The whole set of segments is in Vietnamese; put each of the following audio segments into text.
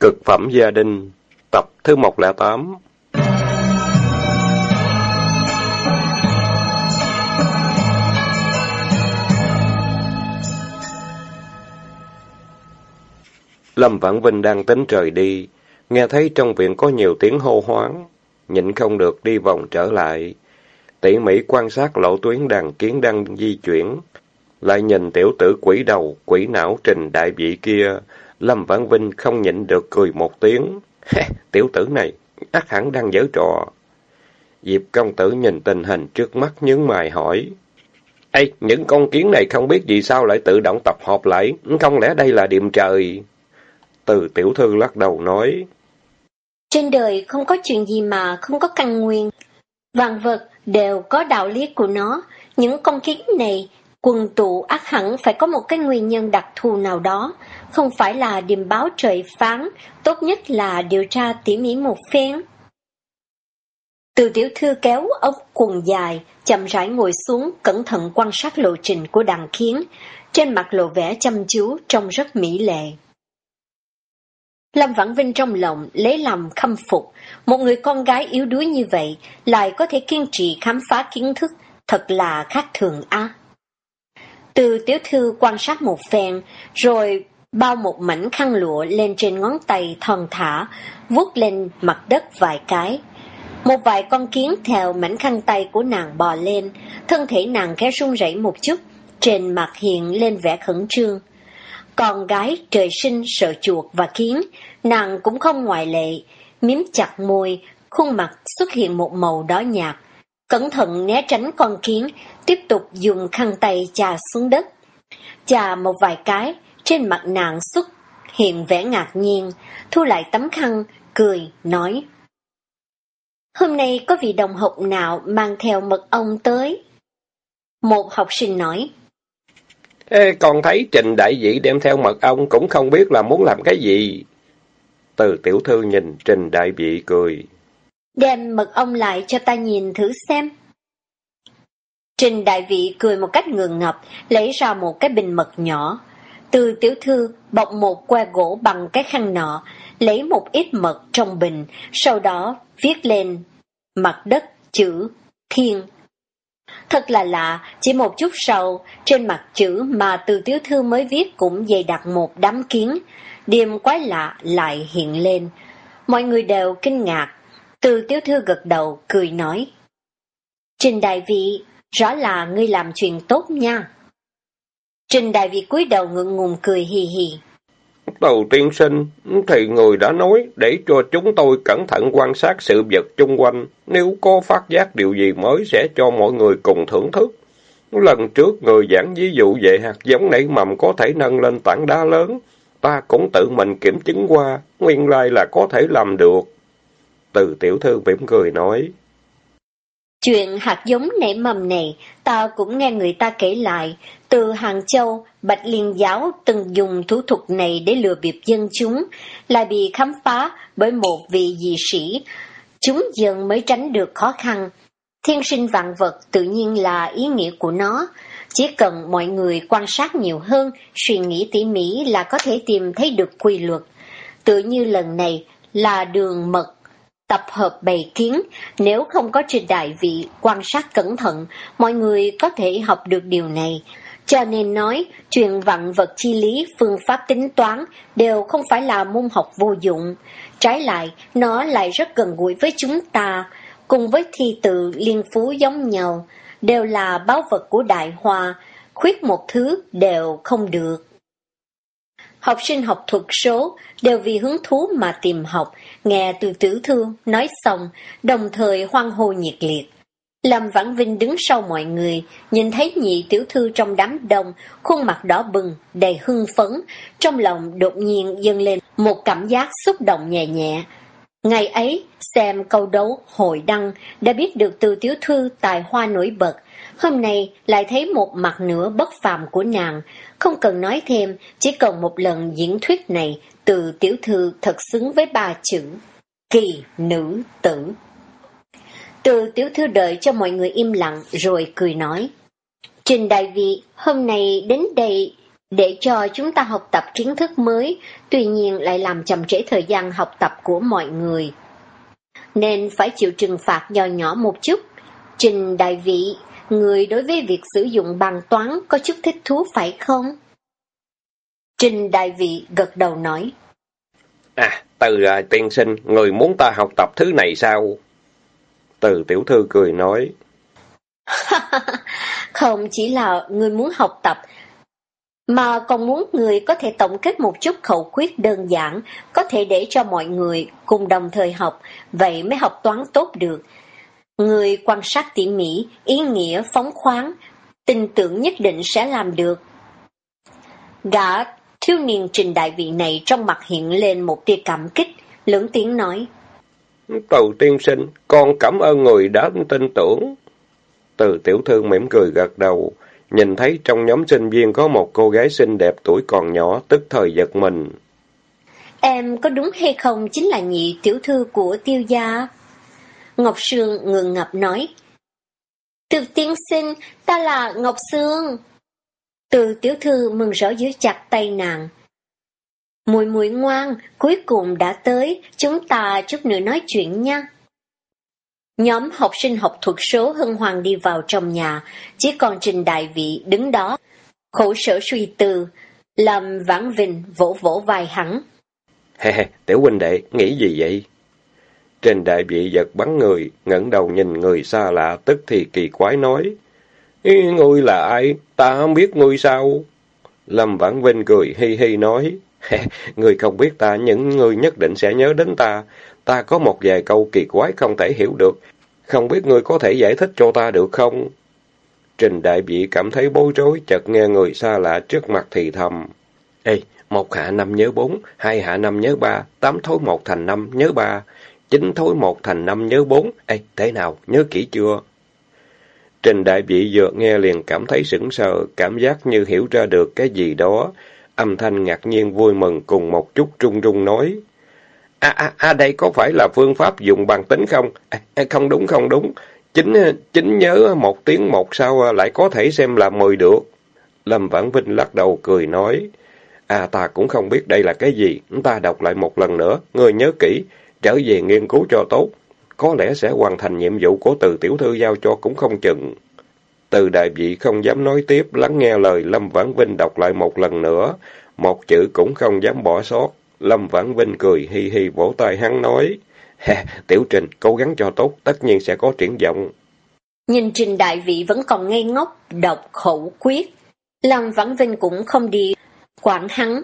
Cực phẩm gia đình, tập thứ 108 Lâm Vãn Vinh đang tính trời đi, nghe thấy trong viện có nhiều tiếng hô hoáng, nhịn không được đi vòng trở lại. Tỉ mỉ quan sát lộ tuyến đàn kiến đang di chuyển, lại nhìn tiểu tử quỷ đầu, quỷ não trình đại vị kia, Lâm Vãn Vinh không nhịn được cười một tiếng. tiểu tử này, ác hẳn đang giở trò. Diệp công tử nhìn tình hình trước mắt nhướng mày hỏi. Ê, những con kiến này không biết vì sao lại tự động tập hợp lại, không lẽ đây là điềm trời? Từ tiểu thư lắc đầu nói. Trên đời không có chuyện gì mà không có căn nguyên. Vạn vật đều có đạo lý của nó. Những con kiến này quần tụ ác hẳn phải có một cái nguyên nhân đặc thù nào đó. Không phải là điềm báo trời phán, tốt nhất là điều tra tỉ mỉ một phen. Từ tiểu thư kéo ốc quần dài, chậm rãi ngồi xuống, cẩn thận quan sát lộ trình của đàn kiến. Trên mặt lộ vẻ chăm chú, trông rất mỹ lệ. Lâm Vãn Vinh trong lòng lấy làm khâm phục, một người con gái yếu đuối như vậy lại có thể kiên trì khám phá kiến thức, thật là khác thường a. Từ tiểu thư quan sát một phen, rồi bao một mảnh khăn lụa lên trên ngón tay thon thả, vuốt lên mặt đất vài cái. Một vài con kiến theo mảnh khăn tay của nàng bò lên, thân thể nàng khẽ run rẩy một chút, trên mặt hiện lên vẻ khẩn trương. Con gái trời sinh sợ chuột và kiến, nàng cũng không ngoại lệ, miếm chặt môi, khuôn mặt xuất hiện một màu đỏ nhạt. Cẩn thận né tránh con kiến, tiếp tục dùng khăn tay chà xuống đất. Chà một vài cái, trên mặt nàng xuất hiện vẻ ngạc nhiên, thu lại tấm khăn, cười, nói. Hôm nay có vị đồng học nào mang theo mật ong tới? Một học sinh nói. Ê, còn thấy trình đại dị đem theo mật ong cũng không biết là muốn làm cái gì. Từ tiểu thư nhìn trình đại vị cười. Đem mật ong lại cho ta nhìn thử xem. Trình đại vị cười một cách ngượng ngập, lấy ra một cái bình mật nhỏ. Từ tiểu thư bọc một que gỗ bằng cái khăn nọ, lấy một ít mật trong bình, sau đó viết lên mặt đất chữ thiên Thật là lạ, chỉ một chút sau, trên mặt chữ mà từ tiểu thư mới viết cũng dày đặt một đám kiến. Điềm quái lạ lại hiện lên. Mọi người đều kinh ngạc. Từ tiểu thư gật đầu, cười nói. Trình đại vị, rõ là ngươi làm chuyện tốt nha. Trình đại vị cúi đầu ngượng ngùng cười hì hì. Đầu tiên sinh, thì người đã nói để cho chúng tôi cẩn thận quan sát sự vật chung quanh. Nếu có phát giác điều gì mới sẽ cho mọi người cùng thưởng thức. Lần trước người giảng ví dụ về hạt giống nảy mầm có thể nâng lên tảng đá lớn. Ta cũng tự mình kiểm chứng qua, nguyên lai là có thể làm được. Từ tiểu thư mỉm cười nói. Chuyện hạt giống nảy mầm này, ta cũng nghe người ta kể lại, từ Hàng Châu, Bạch Liên Giáo từng dùng thủ thuật này để lừa bịp dân chúng, lại bị khám phá bởi một vị dị sĩ. Chúng dần mới tránh được khó khăn. Thiên sinh vạn vật tự nhiên là ý nghĩa của nó. Chỉ cần mọi người quan sát nhiều hơn, suy nghĩ tỉ mỉ là có thể tìm thấy được quy luật. Tự như lần này là đường mật tập hợp bầy kiến, nếu không có trình đại vị quan sát cẩn thận, mọi người có thể học được điều này. Cho nên nói, chuyện vạn vật chi lý, phương pháp tính toán đều không phải là môn học vô dụng. Trái lại, nó lại rất gần gũi với chúng ta, cùng với thi tự liên phú giống nhau, đều là báo vật của đại hòa khuyết một thứ đều không được. Học sinh học thuật số đều vì hứng thú mà tìm học, nghe từ tử thương, nói xong, đồng thời hoan hô nhiệt liệt. Lâm Vãn Vinh đứng sau mọi người, nhìn thấy nhị tiểu thư trong đám đông, khuôn mặt đỏ bừng, đầy hưng phấn, trong lòng đột nhiên dâng lên một cảm giác xúc động nhẹ nhẹ. Ngày ấy, xem câu đấu hội đăng, đã biết được từ tiểu thư tài hoa nổi bật, hôm nay lại thấy một mặt nữa bất phàm của nàng. Không cần nói thêm, chỉ cần một lần diễn thuyết này, từ tiểu thư thật xứng với ba chữ. Kỳ nữ tử. Từ tiểu thư đợi cho mọi người im lặng rồi cười nói. Trình đại vị, hôm nay đến đây để cho chúng ta học tập kiến thức mới, tuy nhiên lại làm chậm trễ thời gian học tập của mọi người. Nên phải chịu trừng phạt nhỏ nhỏ một chút. Trình đại vị, người đối với việc sử dụng bằng toán có chút thích thú phải không? Trình đại vị gật đầu nói. À, từ à, tiên sinh, người muốn ta học tập thứ này sao? Từ tiểu thư cười nói. Không chỉ là người muốn học tập, mà còn muốn người có thể tổng kết một chút khẩu quyết đơn giản, có thể để cho mọi người cùng đồng thời học, vậy mới học toán tốt được. Người quan sát tỉ mỉ, ý nghĩa phóng khoáng, tin tưởng nhất định sẽ làm được. Gã thiếu niên trình đại vị này trong mặt hiện lên một tia cảm kích, lớn tiếng nói. Từ tiên sinh, con cảm ơn người đã tin tưởng. Từ tiểu thư mỉm cười gật đầu, nhìn thấy trong nhóm sinh viên có một cô gái xinh đẹp tuổi còn nhỏ, tức thời giật mình. Em có đúng hay không chính là nhị tiểu thư của tiêu gia? Ngọc Sương ngượng ngập nói. Từ tiên sinh, ta là Ngọc Sương. Từ tiểu thư mừng rỡ dưới chặt tay nàng. Mùi mùi ngoan, cuối cùng đã tới, chúng ta chút nữa nói chuyện nha. Nhóm học sinh học thuật số hân hoàng đi vào trong nhà, chỉ còn Trình Đại Vị đứng đó, khổ sở suy tư, làm vãn vinh vỗ vỗ vai hắn. Hè hè, tiểu huynh đệ, nghĩ gì vậy? Trình Đại Bị giật bắn người, ngẩng đầu nhìn người xa lạ, tức thì kỳ quái nói. Ngươi là ai? Ta không biết ngươi sao? Lâm Vãn Vinh cười hi hi nói. người không biết ta, những người nhất định sẽ nhớ đến ta. Ta có một vài câu kỳ quái không thể hiểu được. Không biết ngươi có thể giải thích cho ta được không? Trình đại vị cảm thấy bối rối, chợt nghe người xa lạ trước mặt thì thầm. Ê, một hạ năm nhớ bốn, hai hạ năm nhớ ba, tám thối một thành năm nhớ ba, chính thối một thành năm nhớ bốn. Ê, thế nào, nhớ kỹ chưa? Trình đại vị vừa nghe liền cảm thấy sững sờ, cảm giác như hiểu ra được cái gì đó. Âm thanh ngạc nhiên vui mừng cùng một chút trung trung nói. À, à, à, đây có phải là phương pháp dùng bằng tính không? À, à, không đúng, không đúng. Chính, chính nhớ một tiếng một sao lại có thể xem là mười được. Lâm Vãn Vinh lắc đầu cười nói. À, ta cũng không biết đây là cái gì. Ta đọc lại một lần nữa. Ngươi nhớ kỹ, trở về nghiên cứu cho tốt. Có lẽ sẽ hoàn thành nhiệm vụ của từ tiểu thư giao cho cũng không chừng. Từ đại vị không dám nói tiếp, lắng nghe lời Lâm Vãn Vinh đọc lại một lần nữa. Một chữ cũng không dám bỏ sót. Lâm Vãn Vinh cười hi hi vỗ tay hắn nói, Tiểu Trình, cố gắng cho tốt, tất nhiên sẽ có triển vọng. Nhìn Trình Đại Vị vẫn còn ngây ngốc, đọc khẩu quyết. Lâm Vãn Vinh cũng không đi quản hắn.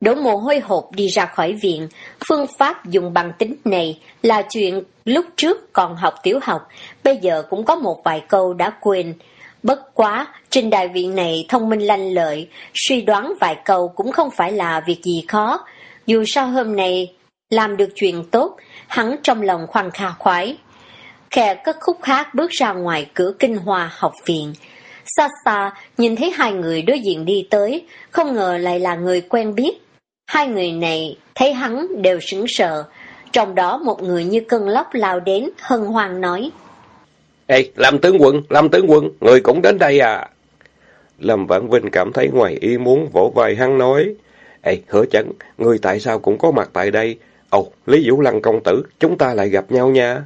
Đổ mồ hôi hộp đi ra khỏi viện, phương pháp dùng bằng tính này là chuyện lúc trước còn học tiểu học, bây giờ cũng có một vài câu đã quên. Bất quá, trình đại viện này thông minh lanh lợi, suy đoán vài câu cũng không phải là việc gì khó, dù sao hôm nay làm được chuyện tốt, hắn trong lòng khoan kha khoái. kẻ cất khúc hát bước ra ngoài cửa kinh hoa học viện. Xa xa, nhìn thấy hai người đối diện đi tới, không ngờ lại là người quen biết. Hai người này thấy hắn đều sững sờ, trong đó một người như cơn lốc lao đến, hân hoan nói. Ê, Lâm tướng quân, Lâm tướng quân, người cũng đến đây à? Lâm Vãn Vinh cảm thấy ngoài ý muốn vỗ vai hắn nói. Ê, hứa chấn, ngươi tại sao cũng có mặt tại đây? Ồ, Lý Vũ Lăng công tử, chúng ta lại gặp nhau nha.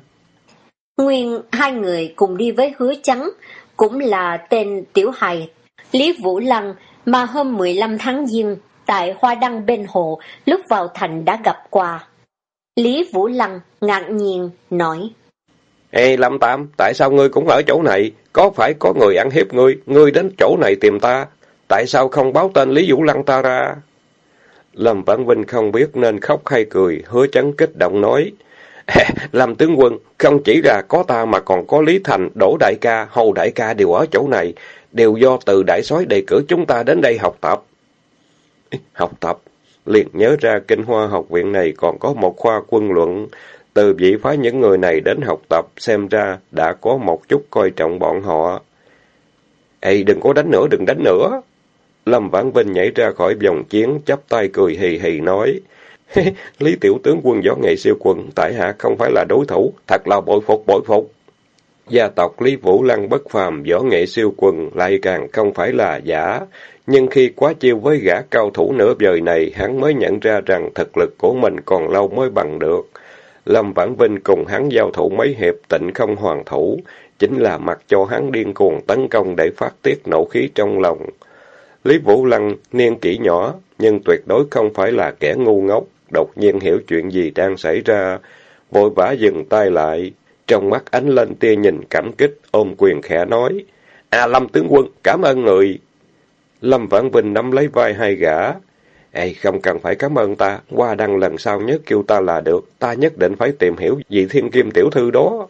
Nguyên hai người cùng đi với hứa trắng, cũng là tên Tiểu Hài, Lý Vũ Lăng, mà hôm 15 tháng Giêng, tại Hoa Đăng bên hồ, lúc vào thành đã gặp qua. Lý Vũ Lăng ngạc nhiên, nói. Ê, Lâm Tam, tại sao ngươi cũng ở chỗ này? Có phải có người ăn hiếp ngươi, ngươi đến chỗ này tìm ta? Tại sao không báo tên Lý Vũ Lăng ta ra? Lâm Vãn Vinh không biết nên khóc hay cười, hứa chấn kích động nói. Lâm tướng quân, không chỉ là có ta mà còn có Lý Thành, Đỗ Đại ca, Hầu Đại ca đều ở chỗ này, đều do từ đại soái đề cử chúng ta đến đây học tập. Học tập? Liền nhớ ra kinh hoa học viện này còn có một khoa quân luận, từ vị phái những người này đến học tập, xem ra đã có một chút coi trọng bọn họ. Ê, đừng có đánh nữa, đừng đánh nữa. Lâm Vãn Vinh nhảy ra khỏi vòng chiến, chắp tay cười hì hì nói. Lý tiểu tướng quân võ nghệ siêu quần, tại hạ không phải là đối thủ, thật là bội phục bội phục. Gia tộc Lý Vũ Lăng bất phàm, võ nghệ siêu quần, lại càng không phải là giả. Nhưng khi quá chiêu với gã cao thủ nửa vời này, hắn mới nhận ra rằng thực lực của mình còn lâu mới bằng được. Lâm Vãn Vinh cùng hắn giao thủ mấy hiệp tịnh không hoàn thủ, chính là mặc cho hắn điên cuồng tấn công để phát tiết nổ khí trong lòng. Lý Vũ Lăng niên kỷ nhỏ, nhưng tuyệt đối không phải là kẻ ngu ngốc, đột nhiên hiểu chuyện gì đang xảy ra, vội vã dừng tay lại, trong mắt ánh lên tia nhìn cảm kích, ôm quyền khẽ nói, À Lâm tướng quân, cảm ơn người. Lâm Vãn Vinh nắm lấy vai hai gã. Ê, không cần phải cảm ơn ta, qua đăng lần sau nhớ kêu ta là được, ta nhất định phải tìm hiểu vị thiên kim tiểu thư đó.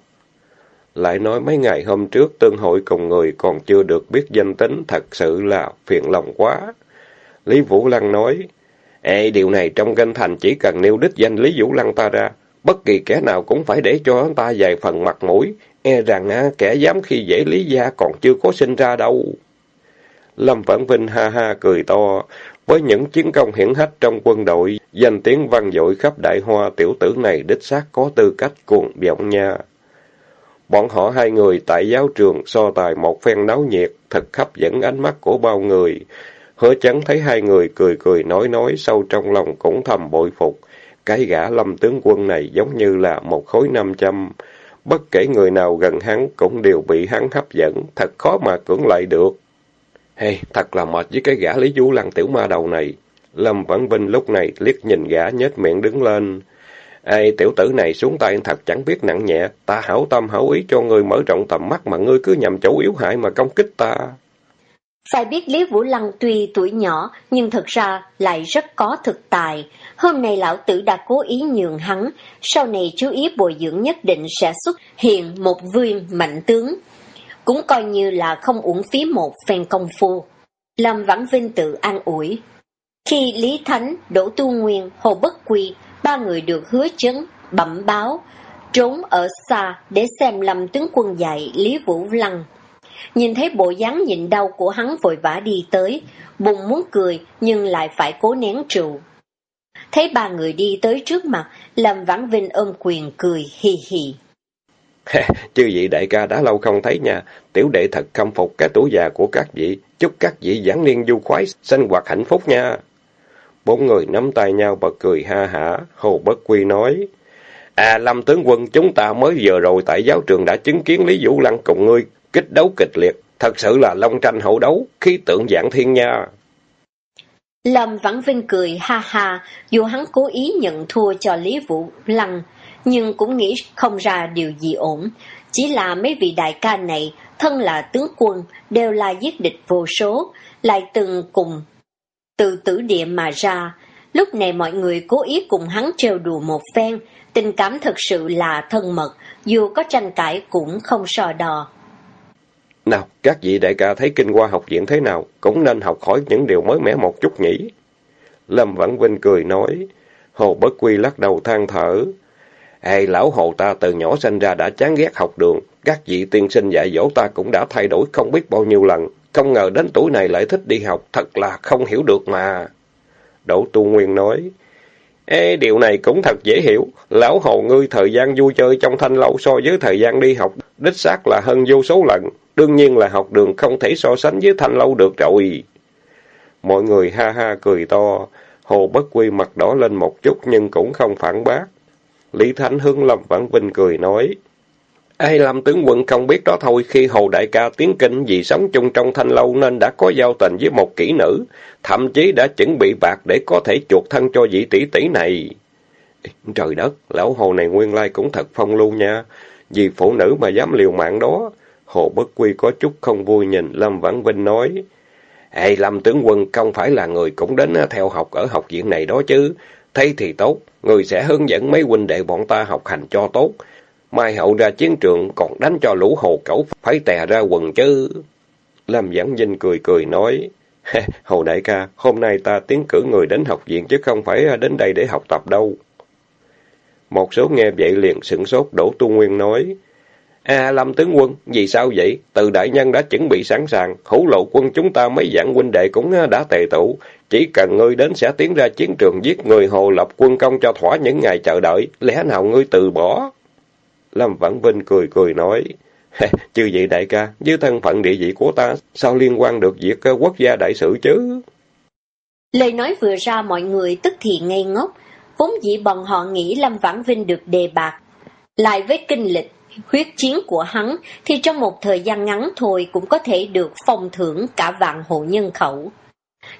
Lại nói mấy ngày hôm trước tương hội cùng người còn chưa được biết danh tính, thật sự là phiền lòng quá. Lý Vũ Lăng nói, Ê, điều này trong kinh thành chỉ cần nêu đích danh Lý Vũ Lăng ta ra, bất kỳ kẻ nào cũng phải để cho hắn ta vài phần mặt mũi, e rằng à, kẻ dám khi dễ Lý Gia còn chưa có sinh ra đâu. Lâm Vãn Vinh ha ha cười to, với những chiến công hiển hách trong quân đội, danh tiếng vang dội khắp đại hoa tiểu tử này đích xác có tư cách cuồng vọng nha. Bọn họ hai người tại giáo trường so tài một phen náo nhiệt, thật hấp dẫn ánh mắt của bao người. Hứa chắn thấy hai người cười cười nói nói sâu trong lòng cũng thầm bội phục. Cái gã lâm tướng quân này giống như là một khối năm trăm. Bất kể người nào gần hắn cũng đều bị hắn hấp dẫn, thật khó mà cưỡng lại được. Hey, thật là mệt với cái gã Lý Du Lăng tiểu ma đầu này. Lâm Vãn Vinh lúc này liếc nhìn gã nhếch miệng đứng lên. Ê, tiểu tử này xuống tay thật chẳng biết nặng nhẹ, ta hảo tâm hảo ý cho ngươi mở rộng tầm mắt mà ngươi cứ nhằm chỗ yếu hại mà công kích ta. Phải biết Lý Vũ Lăng tuy tuổi nhỏ, nhưng thật ra lại rất có thực tài. Hôm nay lão tử đã cố ý nhường hắn, sau này chú ý bồi dưỡng nhất định sẽ xuất hiện một viên mạnh tướng. Cũng coi như là không uổng phí một phen công phu. Lâm Vãn Vinh tự an ủi. Khi Lý Thánh, Đỗ Tu Nguyên, Hồ Bất Quy, ba người được hứa chứng bẩm báo, trốn ở xa để xem Lâm tướng quân dạy Lý Vũ Lăng. Nhìn thấy bộ dáng nhịn đau của hắn vội vã đi tới, bụng muốn cười nhưng lại phải cố nén trụ. Thấy ba người đi tới trước mặt, Lâm Vãn Vinh ôm quyền cười hì hì. Chư vị đại ca đã lâu không thấy nha, tiểu đệ thật khâm phục cái tuổi già của các vị, chúc các vị giảng niên du khoái, sinh hoạt hạnh phúc nha. Bốn người nắm tay nhau bật cười ha hả, Hồ Bất Quy nói. À, Lâm tướng quân, chúng ta mới vừa rồi tại giáo trường đã chứng kiến Lý Vũ Lăng cùng ngươi kích đấu kịch liệt, thật sự là long tranh hậu đấu, khí tượng dạng thiên nha. Lâm Vãn Vinh cười ha ha, dù hắn cố ý nhận thua cho Lý Vũ Lăng, nhưng cũng nghĩ không ra điều gì ổn. Chỉ là mấy vị đại ca này, thân là tướng quân, đều là giết địch vô số, lại từng cùng từ tử địa mà ra. Lúc này mọi người cố ý cùng hắn trêu đùa một phen, tình cảm thật sự là thân mật, dù có tranh cãi cũng không so đò. Nào, các vị đại ca thấy kinh qua học viện thế nào, cũng nên học hỏi những điều mới mẻ một chút nhỉ. Lâm Vãn Vinh cười nói, Hồ Bất Quy lắc đầu than thở. Ê, lão hồ ta từ nhỏ sinh ra đã chán ghét học đường, các vị tiên sinh dạy dỗ ta cũng đã thay đổi không biết bao nhiêu lần, không ngờ đến tuổi này lại thích đi học, thật là không hiểu được mà. Đỗ Tu Nguyên nói, Ê, điều này cũng thật dễ hiểu, lão hồ ngươi thời gian vui chơi trong thanh lâu so với thời gian đi học, đích xác là hơn vô số lần, đương nhiên là học đường không thể so sánh với thanh lâu được rồi. Mọi người ha ha cười to, hồ bất quy mặt đỏ lên một chút nhưng cũng không phản bác. Lý Thánh Hương Lâm Vãn Vinh cười nói, Ai làm tướng quân không biết đó thôi, khi Hồ Đại ca tiến kinh vì sống chung trong thanh lâu nên đã có giao tình với một kỹ nữ, thậm chí đã chuẩn bị bạc để có thể chuột thân cho vị tỷ tỷ này. Trời đất, lão Hồ này nguyên lai cũng thật phong lưu nha, vì phụ nữ mà dám liều mạng đó. Hồ Bất Quy có chút không vui nhìn Lâm Vãn Vinh nói, Ê, Lâm tướng quân không phải là người cũng đến theo học ở học viện này đó chứ. Thấy thì tốt, người sẽ hướng dẫn mấy huynh đệ bọn ta học hành cho tốt. Mai hậu ra chiến trường còn đánh cho lũ hồ cẩu phải tè ra quần chứ. Lâm Giảng Vinh cười cười nói, Hồ đại ca, hôm nay ta tiến cử người đến học viện chứ không phải đến đây để học tập đâu. Một số nghe vậy liền sửng sốt Đỗ Tu Nguyên nói, À Lâm tướng quân, vì sao vậy? Từ đại nhân đã chuẩn bị sẵn sàng, hữu lộ quân chúng ta mấy dạng huynh đệ cũng ờ, đã tề tụ. Chỉ cần ngươi đến sẽ tiến ra chiến trường giết người hồ lập quân công cho thỏa những ngày chờ đợi, lẽ nào ngươi từ bỏ? Lâm Vãn Vinh cười cười nói, Chứ vậy đại ca, với thân phận địa vị của ta, sao liên quan được việc ờ, quốc gia đại sự chứ? Lời nói vừa ra mọi người tức thì ngây ngốc, vốn dĩ bọn họ nghĩ Lâm Vãn Vinh được đề bạc. Lại với kinh lịch, huyết chiến của hắn thì trong một thời gian ngắn thôi cũng có thể được phong thưởng cả vạn hộ nhân khẩu.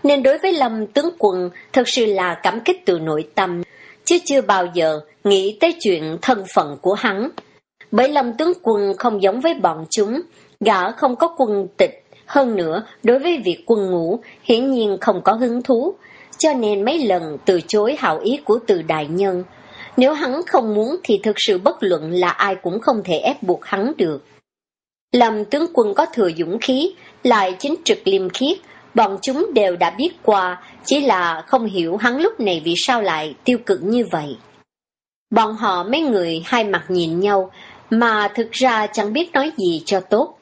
Nên đối với Lâm tướng quân thật sự là cảm kích từ nội tâm, chứ chưa bao giờ nghĩ tới chuyện thân phận của hắn. Bởi Lâm tướng quân không giống với bọn chúng, gã không có quân tịch, hơn nữa đối với việc quân ngũ hiển nhiên không có hứng thú, cho nên mấy lần từ chối hảo ý của từ đại nhân. Nếu hắn không muốn thì thực sự bất luận là ai cũng không thể ép buộc hắn được. Lâm tướng quân có thừa dũng khí, lại chính trực liêm khiết, bọn chúng đều đã biết qua, chỉ là không hiểu hắn lúc này vì sao lại tiêu cực như vậy. Bọn họ mấy người hai mặt nhìn nhau, mà thực ra chẳng biết nói gì cho tốt.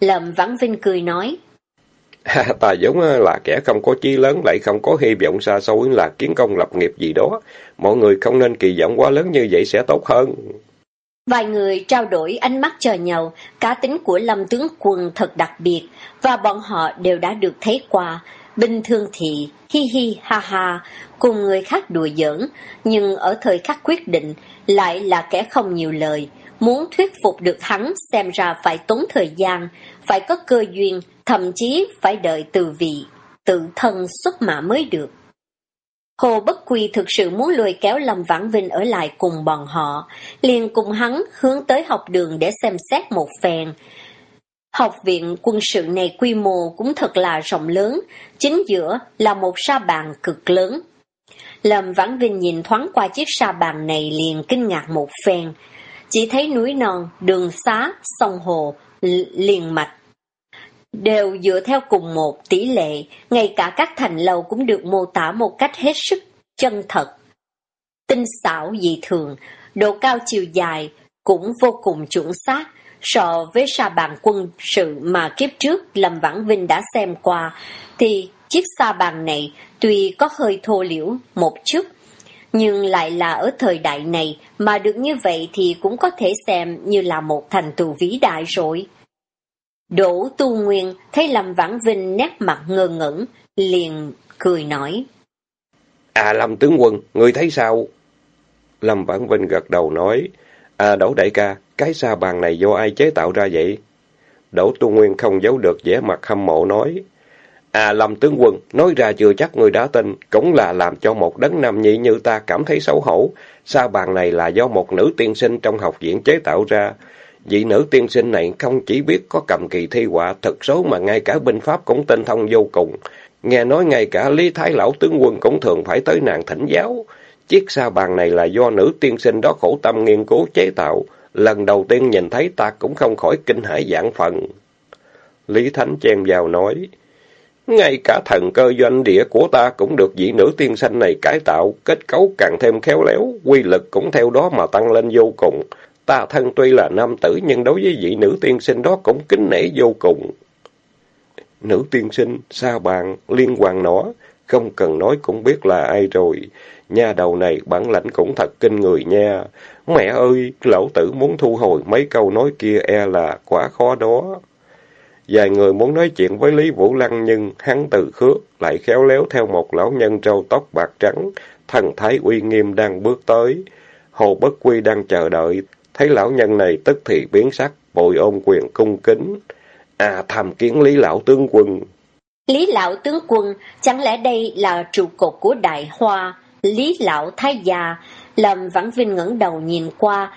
Lâm Vãn Vinh cười nói. ta giống ờ, là kẻ không có chí lớn lại không có hy vọng xa xôi là kiến công lập nghiệp gì đó. Mọi người không nên kỳ vọng quá lớn như vậy sẽ tốt hơn. Vài người trao đổi ánh mắt chờ nhau, cá tính của Lâm tướng quân thật đặc biệt, và bọn họ đều đã được thấy qua. Bình thường thì hi hi ha ha, cùng người khác đùa giỡn, nhưng ở thời khắc quyết định lại là kẻ không nhiều lời. Muốn thuyết phục được hắn xem ra phải tốn thời gian, phải có cơ duyên, thậm chí phải đợi từ vị, tự thân xuất mã mới được. Hồ Bất Quy thực sự muốn lùi kéo Lâm Vãn Vinh ở lại cùng bọn họ, liền cùng hắn hướng tới học đường để xem xét một phen. Học viện quân sự này quy mô cũng thật là rộng lớn, chính giữa là một sa bàn cực lớn. Lâm Vãn Vinh nhìn thoáng qua chiếc sa bàn này liền kinh ngạc một phen, chỉ thấy núi non, đường xá, sông hồ, liền mạch, đều dựa theo cùng một tỷ lệ, ngay cả các thành lầu cũng được mô tả một cách hết sức chân thật. Tinh xảo dị thường, độ cao chiều dài cũng vô cùng chuẩn xác so với sa bàn quân sự mà kiếp trước Lâm Vãn Vinh đã xem qua, thì chiếc sa bàn này tuy có hơi thô liễu một chút, nhưng lại là ở thời đại này mà được như vậy thì cũng có thể xem như là một thành tựu vĩ đại rồi. Đỗ Tu Nguyên thấy Lâm Vãn Vinh nét mặt ngơ ngẩn, liền cười nói. À Lâm tướng quân, người thấy sao? Lâm Vãn Vinh gật đầu nói, À Đỗ đại ca, cái sa bàn này do ai chế tạo ra vậy? Đỗ Tu Nguyên không giấu được vẻ mặt hâm mộ nói, À Lâm tướng quân, nói ra chưa chắc người đã tin, cũng là làm cho một đấng nam nhị như ta cảm thấy xấu hổ. Sa bàn này là do một nữ tiên sinh trong học viện chế tạo ra. Vị nữ tiên sinh này không chỉ biết có cầm kỳ thi họa thật số mà ngay cả binh pháp cũng tinh thông vô cùng. Nghe nói ngay cả Lý Thái Lão tướng quân cũng thường phải tới nàng thỉnh giáo. Chiếc sa bàn này là do nữ tiên sinh đó khổ tâm nghiên cứu chế tạo. Lần đầu tiên nhìn thấy ta cũng không khỏi kinh hãi dạng phần. Lý Thánh chen vào nói, ngay cả thần cơ doanh địa của ta cũng được vị nữ tiên sinh này cải tạo, kết cấu càng thêm khéo léo, quy lực cũng theo đó mà tăng lên vô cùng. Ta thân tuy là nam tử nhưng đối với vị nữ tiên sinh đó cũng kính nể vô cùng. Nữ tiên sinh, xa bàn, liên quan nó, không cần nói cũng biết là ai rồi. Nha đầu này bản lãnh cũng thật kinh người nha. Mẹ ơi, lão tử muốn thu hồi mấy câu nói kia e là quá khó đó. Vài người muốn nói chuyện với Lý Vũ Lăng nhưng hắn từ khước, lại khéo léo theo một lão nhân râu tóc bạc trắng, thần thái uy nghiêm đang bước tới. Hồ Bất Quy đang chờ đợi, thấy lão nhân này tức thì biến sắc, bội ôm quyền cung kính. À, tham kiến Lý Lão Tướng Quân. Lý Lão Tướng Quân, chẳng lẽ đây là trụ cột của Đại Hoa, Lý Lão Thái Gia, Lâm Vãn Vinh ngẩng đầu nhìn qua,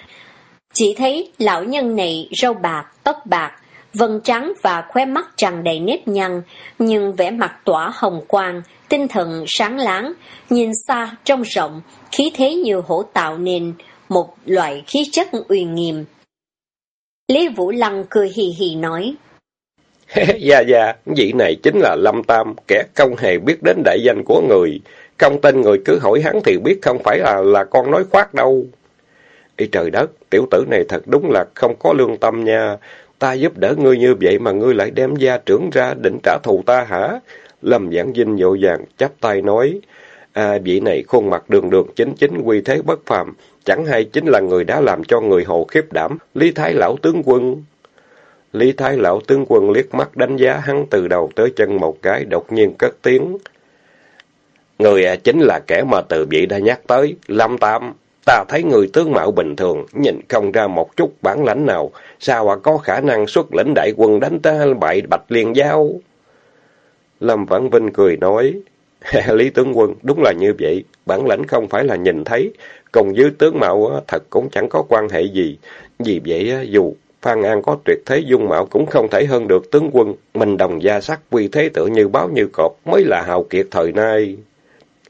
chỉ thấy lão nhân này râu bạc, tóc bạc, vân trắng và khóe mắt tràn đầy nếp nhăn, nhưng vẻ mặt tỏa hồng quang, tinh thần sáng láng, nhìn xa trông rộng, khí thế như hổ tạo nên một loại khí chất uy nghiêm. Lý Vũ Lăng cười hì hì nói. dạ dạ, vị này chính là Lâm Tam, kẻ không hề biết đến đại danh của người. Không tên người cứ hỏi hắn thì biết không phải là là con nói khoác đâu. Ý trời đất, tiểu tử này thật đúng là không có lương tâm nha. Ta giúp đỡ ngươi như vậy mà ngươi lại đem gia trưởng ra định trả thù ta hả? Lâm Giảng Vinh vội vàng chắp tay nói. À, vị này khuôn mặt đường đường chính chính quy thế bất phàm, chẳng hay chính là người đã làm cho người hồ khiếp đảm, Lý Thái Lão Tướng Quân. Lý Thái Lão tướng quân liếc mắt đánh giá hắn từ đầu tới chân một cái, đột nhiên cất tiếng. Người à, chính là kẻ mà từ vị đã nhắc tới, Lâm Tam. Ta thấy người tướng mạo bình thường, nhìn không ra một chút bản lãnh nào, sao mà có khả năng xuất lĩnh đại quân đánh ta bại bạch liên giao? Lâm Vãn Vinh cười nói, Lý tướng quân, đúng là như vậy, bản lãnh không phải là nhìn thấy, cùng với tướng mạo thật cũng chẳng có quan hệ gì. Vì vậy, dù Phan An có tuyệt thế dung mạo cũng không thể hơn được tướng quân, mình đồng gia sắc quy thế tự như báo như cọp mới là hào kiệt thời nay.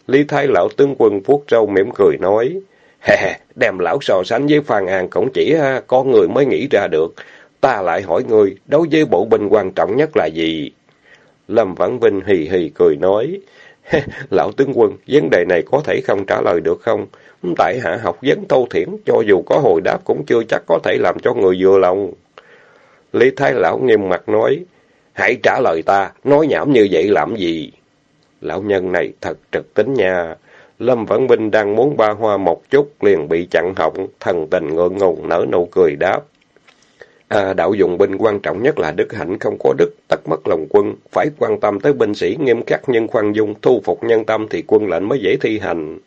Lý Thái lão tướng quân vuốt râu mỉm cười nói, hè, đem lão so sánh với Phan An cũng chỉ có người mới nghĩ ra được. Ta lại hỏi người, đối với bộ binh quan trọng nhất là gì? Lâm Vãn Vinh hì hì cười nói, lão tướng quân, vấn đề này có thể không trả lời được không? Tại hạ học vấn thâu thiển, cho dù có hồi đáp cũng chưa chắc có thể làm cho người vừa lòng. Lý Thái Lão nghiêm mặt nói, hãy trả lời ta, nói nhảm như vậy làm gì? Lão nhân này thật trực tính nha. Lâm Vãn Vinh đang muốn ba hoa một chút, liền bị chặn họng, thần tình ngượng ngùng nở nụ cười đáp. À, đạo dụng binh quan trọng nhất là đức hạnh không có đức, tất mất lòng quân, phải quan tâm tới binh sĩ nghiêm khắc nhưng khoan dung, thu phục nhân tâm thì quân lệnh mới dễ thi hành.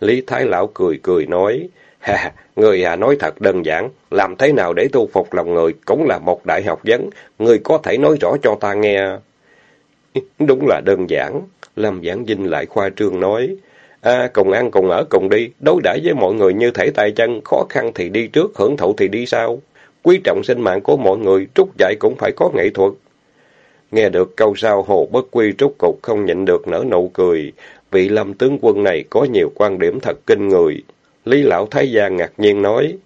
Lý Thái Lão cười cười nói, ha, người à nói thật đơn giản, làm thế nào để thu phục lòng người cũng là một đại học vấn, người có thể nói rõ cho ta nghe. Đúng là đơn giản, Lâm Giảng Vinh lại khoa trương nói, À, cùng ăn cùng ở cùng đi, đối đãi với mọi người như thể tay chân, khó khăn thì đi trước, hưởng thụ thì đi sau. Quý trọng sinh mạng của mọi người, trúc dạy cũng phải có nghệ thuật. Nghe được câu sau Hồ Bất Quy trúc cục không nhịn được nở nụ cười. Vị lâm tướng quân này có nhiều quan điểm thật kinh người. Lý Lão Thái Gia ngạc nhiên nói,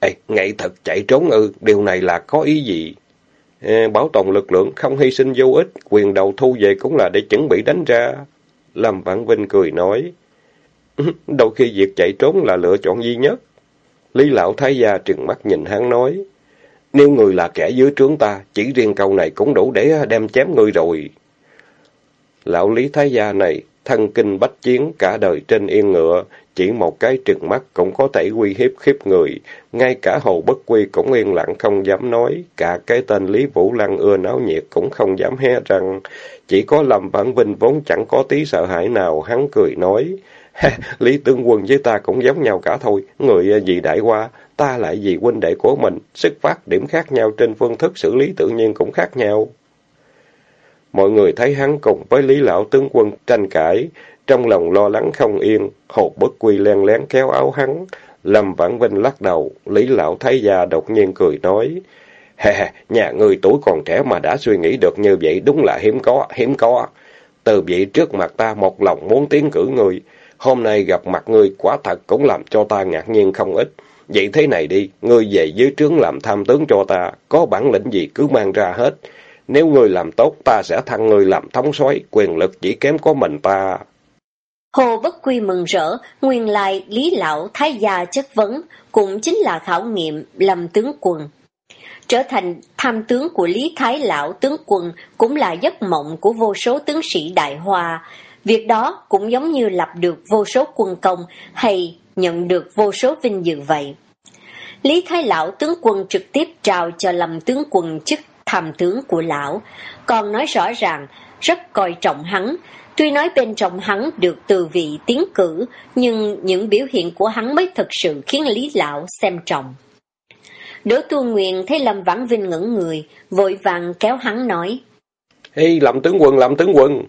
Ê, nghệ thuật chạy trốn ư, điều này là có ý gì? Ê, bảo tồn lực lượng không hy sinh vô ích, quyền đầu thu về cũng là để chuẩn bị đánh ra. Lâm Vãn Vinh cười nói, đôi khi việc chạy trốn là lựa chọn duy nhất. Lý Lão Thái Gia trừng mắt nhìn hắn nói, nếu người là kẻ dưới trướng ta, chỉ riêng câu này cũng đủ để đem chém ngươi rồi. Lão Lý Thái Gia này, thân kinh bách chiến, cả đời trên yên ngựa, chỉ một cái trừng mắt cũng có thể uy hiếp khiếp người. Ngay cả Hồ Bất Quy cũng yên lặng không dám nói, cả cái tên Lý Vũ Lăng ưa náo nhiệt cũng không dám hé răng. Chỉ có Lâm Vãn Vinh vốn chẳng có tí sợ hãi nào, hắn cười nói. Lý tướng quân với ta cũng giống nhau cả thôi, người à, gì đại qua, ta lại vì huynh đệ của mình, xuất phát điểm khác nhau trên phương thức xử lý tự nhiên cũng khác nhau. Mọi người thấy hắn cùng với Lý Lão tướng quân tranh cãi, trong lòng lo lắng không yên, hột bất quy len lén kéo áo hắn. Lâm Vãn Vinh lắc đầu, Lý Lão thấy già đột nhiên cười nói, Hè, nhà người tuổi còn trẻ mà đã suy nghĩ được như vậy đúng là hiếm có, hiếm có. Từ vị trước mặt ta một lòng muốn tiến cử người, hôm nay gặp mặt ngươi quả thật cũng làm cho ta ngạc nhiên không ít. Vậy thế này đi, ngươi về dưới trướng làm tham tướng cho ta, có bản lĩnh gì cứ mang ra hết. Nếu ngươi làm tốt, ta sẽ thăng ngươi làm thống soái, quyền lực chỉ kém có mình ta. Hồ Bất Quy mừng rỡ, nguyên lai Lý Lão Thái Gia chất vấn, cũng chính là khảo nghiệm làm tướng quân. Trở thành tham tướng của Lý Thái Lão tướng quân cũng là giấc mộng của vô số tướng sĩ Đại Hoa. Việc đó cũng giống như lập được vô số quân công hay nhận được vô số vinh dự vậy. Lý Thái Lão tướng quân trực tiếp trao cho Lâm tướng quân chức tham tướng của lão, còn nói rõ ràng rất coi trọng hắn. Tuy nói bên trong hắn được từ vị tiến cử, nhưng những biểu hiện của hắn mới thực sự khiến Lý Lão xem trọng. Đỗ Tu Nguyện thấy Lâm Vãn Vinh ngẩn người, vội vàng kéo hắn nói. Ê, Lâm tướng quân, Lâm tướng quân.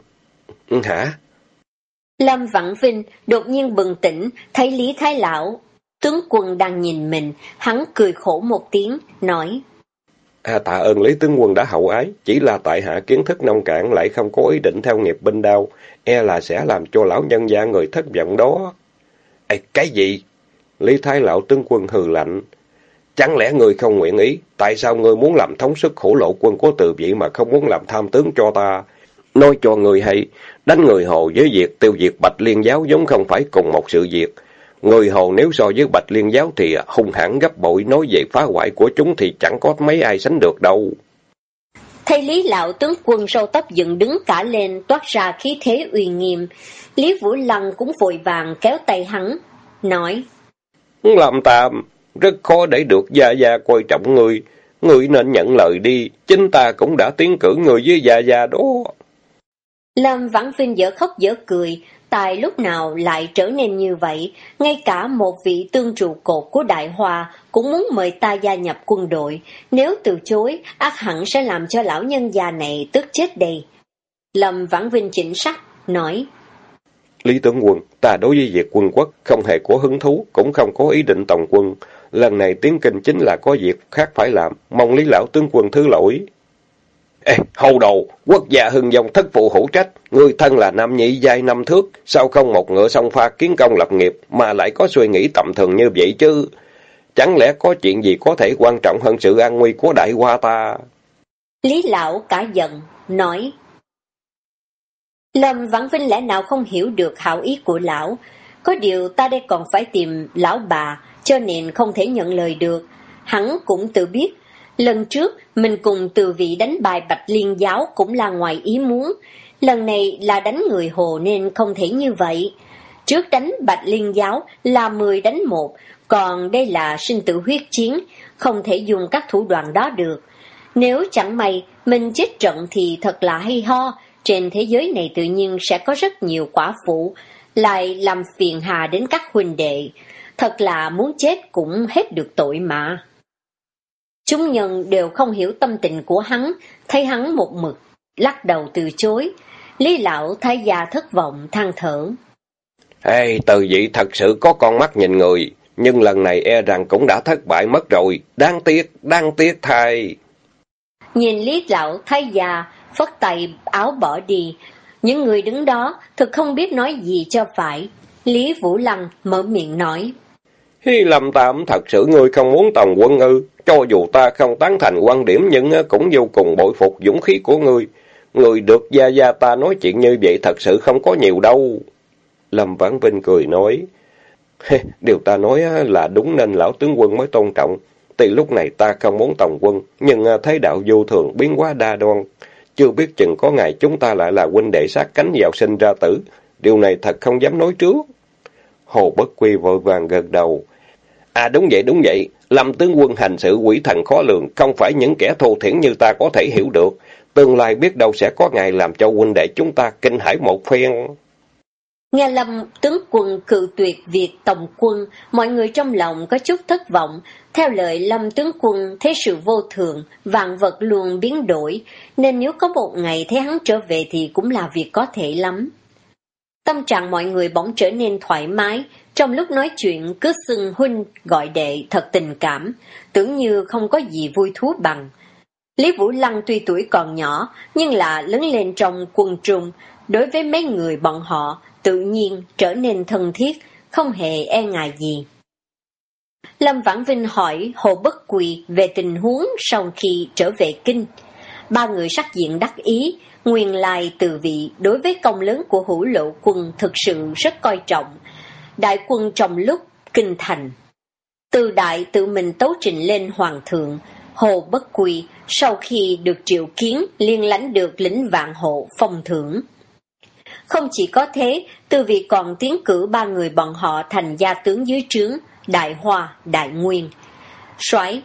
Ừ, hả? Lâm Vãn Vinh đột nhiên bừng tỉnh, thấy Lý Thái Lão. Tướng quân đang nhìn mình, hắn cười khổ một tiếng, nói. À, tạ ơn Lý tướng quân đã hậu ái, chỉ là tại hạ kiến thức nông cạn lại không có ý định theo nghiệp binh đao, e là sẽ làm cho lão nhân gia người thất vọng đó. Ê, cái gì? Lý Thái Lão tướng quân hừ lạnh. Chẳng lẽ người không nguyện ý? Tại sao người muốn làm thống sức khổ lộ quân của từ vị mà không muốn làm tham tướng cho ta? Nói cho người hay, đánh người Hồ với việc tiêu diệt Bạch Liên giáo giống không phải cùng một sự việc. Người Hồ nếu so với Bạch Liên giáo thì hung hãn gấp bội, nói về phá hoại của chúng thì chẳng có mấy ai sánh được đâu. Thấy Lý Lão tướng quân râu tóc dựng đứng cả lên toát ra khí thế uy nghiêm. Lý Vũ Lăng cũng vội vàng kéo tay hắn, nói. Làm tạm, rất khó để được gia gia coi trọng người. Người nên nhận lời đi, chính ta cũng đã tiến cử người với già già đó. Lâm Vãn Vinh dở khóc dở cười, tại lúc nào lại trở nên như vậy, ngay cả một vị tương trụ cột của Đại Hoa cũng muốn mời ta gia nhập quân đội, nếu từ chối, ác hẳn sẽ làm cho lão nhân già này tức chết đây. Lâm Vãn Vinh chỉnh sắc, nói, Lý tướng quân, ta đối với việc quân quốc không hề có hứng thú, cũng không có ý định tổng quân. Lần này tiến kinh chính là có việc khác phải làm, mong Lý lão tướng quân thứ lỗi. Ê, hầu đầu, quốc gia hưng dòng thất phụ hữu trách, người thân là nam nhị giai năm thước, sao không một ngựa song pha kiến công lập nghiệp, mà lại có suy nghĩ tầm thường như vậy chứ? Chẳng lẽ có chuyện gì có thể quan trọng hơn sự an nguy của đại hoa ta? Lý lão cả giận, nói, Lâm Vãn Vinh lẽ nào không hiểu được hảo ý của lão, có điều ta đây còn phải tìm lão bà, cho nên không thể nhận lời được. Hắn cũng tự biết, lần trước mình cùng từ vị đánh bài Bạch Liên Giáo cũng là ngoài ý muốn, lần này là đánh người Hồ nên không thể như vậy. Trước đánh Bạch Liên Giáo là 10 đánh một, còn đây là sinh tử huyết chiến, không thể dùng các thủ đoạn đó được. Nếu chẳng may mình chết trận thì thật là hay ho, trên thế giới này tự nhiên sẽ có rất nhiều quả phụ, lại làm phiền hà đến các huynh đệ. Thật là muốn chết cũng hết được tội mà. Chúng nhân đều không hiểu tâm tình của hắn, thấy hắn một mực, lắc đầu từ chối. Lý lão thái gia thất vọng, than thở. Hey, từ vị thật sự có con mắt nhìn người, nhưng lần này e rằng cũng đã thất bại mất rồi. Đáng tiếc, đáng tiếc thay. Nhìn Lý lão thái gia, phất tay áo bỏ đi. Những người đứng đó thực không biết nói gì cho phải. Lý Vũ Lăng mở miệng nói. Hi Lâm Tam thật sự ngươi không muốn tòng quân ư. Cho dù ta không tán thành quan điểm nhưng cũng vô cùng bội phục dũng khí của ngươi. Người được gia gia ta nói chuyện như vậy thật sự không có nhiều đâu. Lâm Vãn Vinh cười nói. Điều ta nói là đúng nên lão tướng quân mới tôn trọng. Tuy lúc này ta không muốn tòng quân, nhưng thấy đạo vô thường biến hóa đa đoan. Chưa biết chừng có ngày chúng ta lại là huynh đệ sát cánh vào sinh ra tử. Điều này thật không dám nói trước. Hồ Bất Quy vội vàng gật đầu. À đúng vậy, đúng vậy. Lâm tướng quân hành sự quỷ thần khó lường, không phải những kẻ thô thiển như ta có thể hiểu được. Tương lai biết đâu sẽ có ngày làm cho huynh đệ chúng ta kinh hãi một phen. Nghe Lâm tướng quân cự tuyệt việc tổng quân, mọi người trong lòng có chút thất vọng. Theo lời Lâm tướng quân, thế sự vô thường, vạn vật luôn biến đổi, nên nếu có một ngày thấy hắn trở về thì cũng là việc có thể lắm. Tâm trạng mọi người bỗng trở nên thoải mái, trong lúc nói chuyện cứ xưng huynh gọi đệ thật tình cảm, tưởng như không có gì vui thú bằng. Lý Vũ Lăng tuy tuổi còn nhỏ, nhưng là lớn lên trong quân trung, đối với mấy người bọn họ, tự nhiên trở nên thân thiết, không hề e ngại gì. Lâm Vãn Vinh hỏi Hồ Bất Quỳ về tình huống sau khi trở về kinh. Ba người sắc diện đắc ý, nguyên lai từ vị đối với công lớn của hữu lộ quân thực sự rất coi trọng. Đại quân trong lúc kinh thành. Từ đại tự mình tấu trình lên hoàng thượng, Hồ Bất quy sau khi được triệu kiến liên lãnh được lĩnh vạn hộ phong thưởng. Không chỉ có thế, từ vị còn tiến cử ba người bọn họ thành gia tướng dưới trướng, Đại Hoa, Đại Nguyên. soái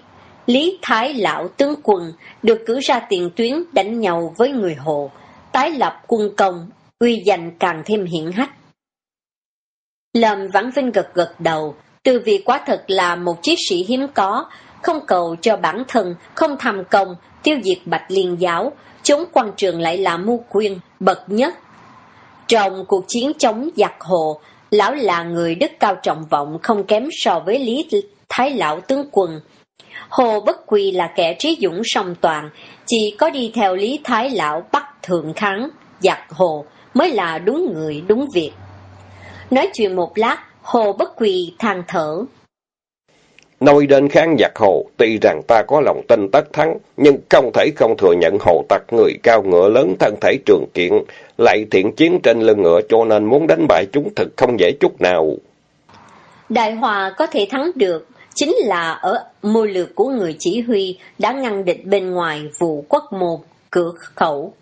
Lý Thái Lão tướng quân được cử ra tiền tuyến đánh nhau với người Hồ, tái lập quân công, uy danh càng thêm hiển hách. Lâm Vãn Vinh gật gật đầu, từ vì quá thật là một chiếc sĩ hiếm có, không cầu cho bản thân, không tham công, tiêu diệt bạch liên giáo, chống quan trường lại là mưu quyên, bậc nhất trong cuộc chiến chống giặc hồ, lão là người đức cao trọng vọng không kém so với Lý Thái Lão tướng quân. Hồ Bất Quy là kẻ trí dũng song toàn, chỉ có đi theo Lý Thái Lão bắt thượng kháng, giặc hồ mới là đúng người đúng việc. Nói chuyện một lát, Hồ Bất Quy than thở. Nói đến kháng giặc hồ, tuy rằng ta có lòng tin tất thắng, nhưng không thể không thừa nhận hồ tặc người cao ngựa lớn thân thể trường kiện, lại thiện chiến trên lưng ngựa cho nên muốn đánh bại chúng thực không dễ chút nào. Đại hòa có thể thắng được, chính là ở mưu lược của người chỉ huy đã ngăn địch bên ngoài vụ quốc một cửa khẩu.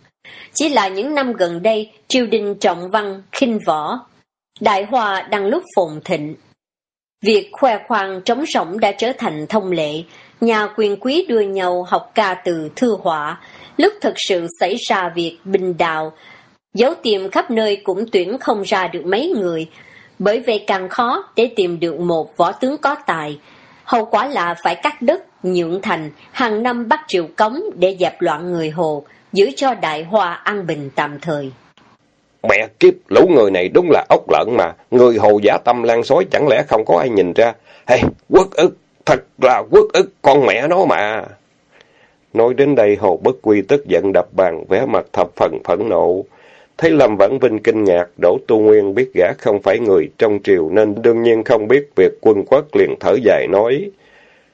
Chỉ là những năm gần đây, triều đình trọng văn, khinh võ. Đại hòa đang lúc phồn thịnh. Việc khoe khoang trống rỗng đã trở thành thông lệ, nhà quyền quý đua nhau học ca từ thư họa, lúc thực sự xảy ra việc bình đạo, dấu tìm khắp nơi cũng tuyển không ra được mấy người, bởi vậy càng khó để tìm được một võ tướng có tài. Hậu quả là phải cắt đất, nhượng thành, hàng năm bắt triệu cống để dẹp loạn người Hồ, giữ cho đại hoa an bình tạm thời. Mẹ kiếp, lũ người này đúng là ốc lợn mà, người Hồ giả tâm lan sói chẳng lẽ không có ai nhìn ra. Hey, quốc ức, thật là quốc ức, con mẹ nó mà. Nói đến đây Hồ Bất Quy tức giận đập bàn, vẻ mặt thập phần phẫn nộ. Thấy Lâm Vãn Vinh kinh ngạc, Đỗ Tu Nguyên biết gã không phải người trong triều nên đương nhiên không biết việc quân quốc liền thở dài nói.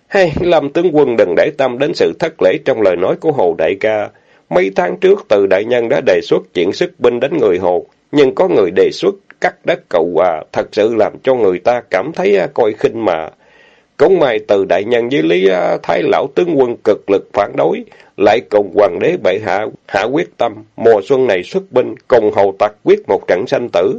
Hay, Lâm tướng quân đừng để tâm đến sự thất lễ trong lời nói của Hồ Đại ca. Mấy tháng trước từ đại nhân đã đề xuất chuyển sức binh đến người Hồ, nhưng có người đề xuất cắt đất cầu hòa, thật sự làm cho người ta cảm thấy à, coi khinh mà. Cũng may từ đại nhân với Lý à, Thái Lão tướng quân cực lực phản đối, lại cùng hoàng đế bệ hạ hạ quyết tâm, mùa xuân này xuất binh, cùng hầu tặc quyết một trận sanh tử.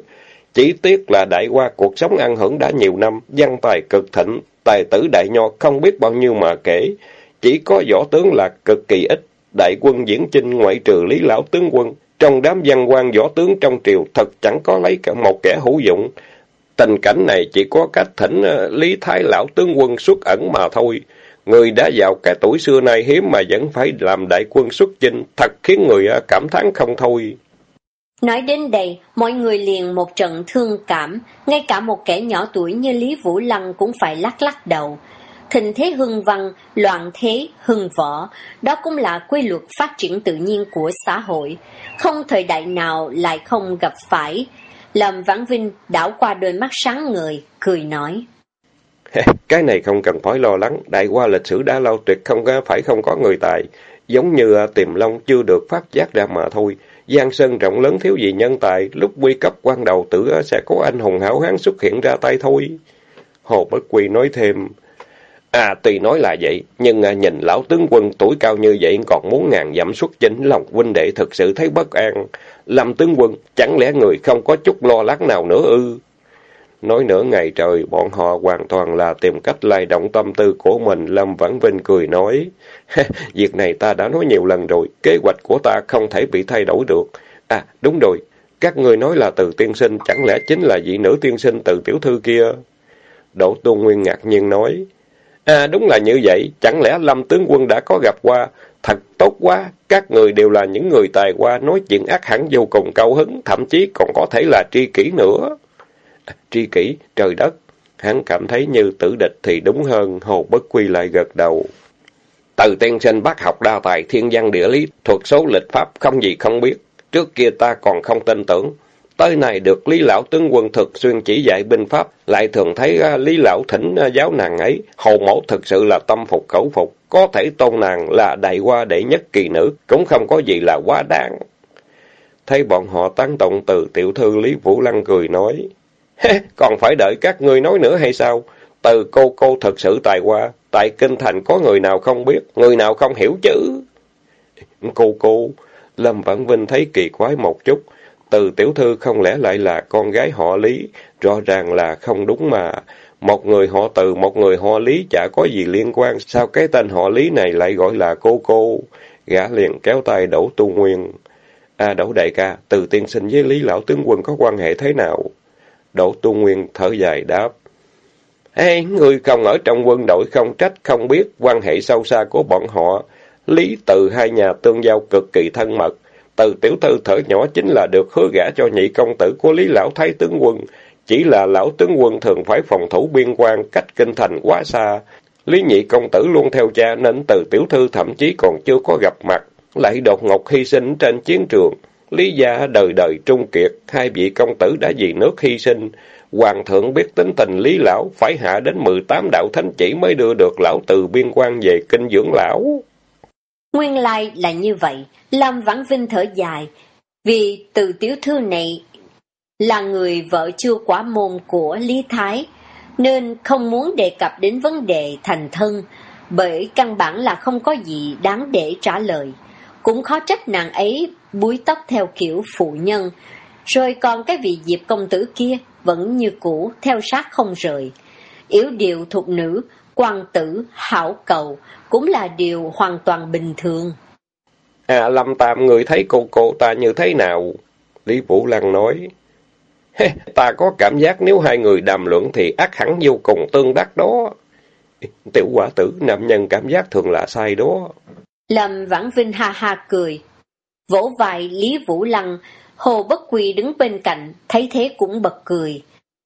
Chỉ tiếc là đại qua cuộc sống ăn hưởng đã nhiều năm, văn tài cực thịnh, tài tử đại nho không biết bao nhiêu mà kể. Chỉ có võ tướng là cực kỳ ít, đại quân diễn chinh ngoại trừ Lý Lão tướng quân. Trong đám văn quan võ tướng trong triều thật chẳng có lấy cả một kẻ hữu dụng. Tình cảnh này chỉ có cách thỉnh ờ, Lý Thái Lão tướng quân xuất ẩn mà thôi. Người đã vào cái tuổi xưa nay hiếm mà vẫn phải làm đại quân xuất chinh, thật khiến người à, cảm thán không thôi. Nói đến đây, mọi người liền một trận thương cảm, ngay cả một kẻ nhỏ tuổi như Lý Vũ Lăng cũng phải lắc lắc đầu. Thịnh thế hưng văn, loạn thế hưng võ, đó cũng là quy luật phát triển tự nhiên của xã hội. Không thời đại nào lại không gặp phải. Lâm Vãn Vinh đảo qua đôi mắt sáng người, cười nói. Cái này không cần phải lo lắng, đại qua lịch sử đã lâu tuyệt không phải không có người tài. Giống như à, tiềm long chưa được phát giác ra mà thôi. Giang Sơn rộng lớn thiếu gì nhân tài, lúc nguy cấp quan đầu tử à, sẽ có anh hùng hảo hán xuất hiện ra tay thôi. Hồ Bất Quy nói thêm, À, tuy nói là vậy, nhưng à, nhìn lão tướng quân tuổi cao như vậy còn muốn ngàn dặm xuất chính, lòng huynh đệ thực sự thấy bất an. Lâm tướng quân, chẳng lẽ người không có chút lo lắng nào nữa ư? Nói nửa ngày trời, bọn họ hoàn toàn là tìm cách lay động tâm tư của mình. Lâm Vãn Vinh cười nói, việc này ta đã nói nhiều lần rồi, kế hoạch của ta không thể bị thay đổi được. À, đúng rồi, các người nói là từ tiên sinh, chẳng lẽ chính là vị nữ tiên sinh từ tiểu thư kia? Đỗ Tu Nguyên ngạc nhiên nói, À đúng là như vậy, chẳng lẽ Lâm tướng quân đã có gặp qua? Thật tốt quá, các người đều là những người tài qua, nói chuyện ác hẳn vô cùng cao hứng, thậm chí còn có thể là tri kỷ nữa. Tri kỷ, trời đất, hắn cảm thấy như tử địch thì đúng hơn, Hồ Bất Quy lại gật đầu. Từ tiên sinh bác học đa tài thiên văn địa lý, thuật số lịch pháp không gì không biết. Trước kia ta còn không tin tưởng, Tới này được Lý Lão tướng quân thực xuyên chỉ dạy binh pháp, lại thường thấy uh, Lý Lão thỉnh uh, giáo nàng ấy. Hầu mẫu thực sự là tâm phục khẩu phục, có thể tôn nàng là đại hoa đệ nhất kỳ nữ, cũng không có gì là quá đáng. Thấy bọn họ tán tụng từ tiểu thư Lý Vũ Lăng cười nói, còn phải đợi các ngươi nói nữa hay sao? Từ cô cô thật sự tài hoa, tại kinh thành có người nào không biết, người nào không hiểu chứ? Cô cô, Lâm Vãn Vinh thấy kỳ quái một chút, từ tiểu thư không lẽ lại là con gái họ Lý, rõ ràng là không đúng mà. Một người họ từ, một người họ Lý chả có gì liên quan, sao cái tên họ Lý này lại gọi là cô cô? Gã liền kéo tay Đỗ Tu Nguyên. À Đỗ đại ca, từ tiên sinh với Lý lão tướng quân có quan hệ thế nào? Đỗ Tu Nguyên thở dài đáp. Ê, người không ở trong quân đội không trách, không biết quan hệ sâu xa của bọn họ. Lý từ hai nhà tương giao cực kỳ thân mật. Từ tiểu thư thở nhỏ chính là được hứa gả cho nhị công tử của Lý Lão Thái tướng quân. Chỉ là lão tướng quân thường phải phòng thủ biên quan cách kinh thành quá xa. Lý nhị công tử luôn theo cha nên từ tiểu thư thậm chí còn chưa có gặp mặt. Lại đột ngột hy sinh trên chiến trường. Lý gia đời đời trung kiệt, hai vị công tử đã vì nước hy sinh. Hoàng thượng biết tính tình Lý Lão, phải hạ đến 18 đạo thánh chỉ mới đưa được lão từ biên quan về kinh dưỡng lão. Nguyên lai là như vậy, Lâm Vãn Vinh thở dài, vì từ tiểu thư này là người vợ chưa quá môn của Lý Thái, nên không muốn đề cập đến vấn đề thành thân, bởi căn bản là không có gì đáng để trả lời. Cũng khó trách nàng ấy búi tóc theo kiểu phụ nhân, rồi còn cái vị diệp công tử kia vẫn như cũ theo sát không rời. yếu điệu thục nữ, quan tử, hảo cầu, cũng là điều hoàn toàn bình thường. À, Lâm Tam, người thấy cô cô ta như thế nào? Lý Vũ Lăng nói. ta có cảm giác nếu hai người đàm luận thì ác hẳn vô cùng tương đắc đó. Tiểu quả tử, nam nhân cảm giác thường là sai đó. Lâm Vãn Vinh ha ha cười. Vỗ vai Lý Vũ Lăng, Hồ Bất Quỳ đứng bên cạnh, thấy thế cũng bật cười.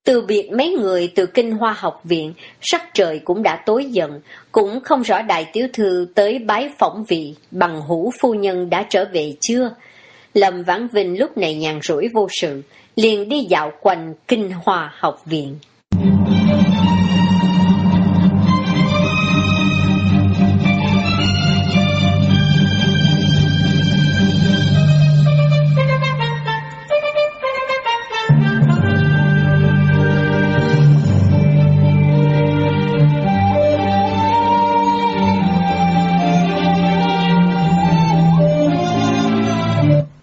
Từ biệt mấy người từ Kinh Hoa học viện, sắc trời cũng đã tối dần, cũng không rõ đại tiểu thư tới bái phỏng vị, bằng hữu phu nhân đã trở về chưa. Lâm Vãn Vinh lúc này nhàn rỗi vô sự, liền đi dạo quanh Kinh Hoa học viện.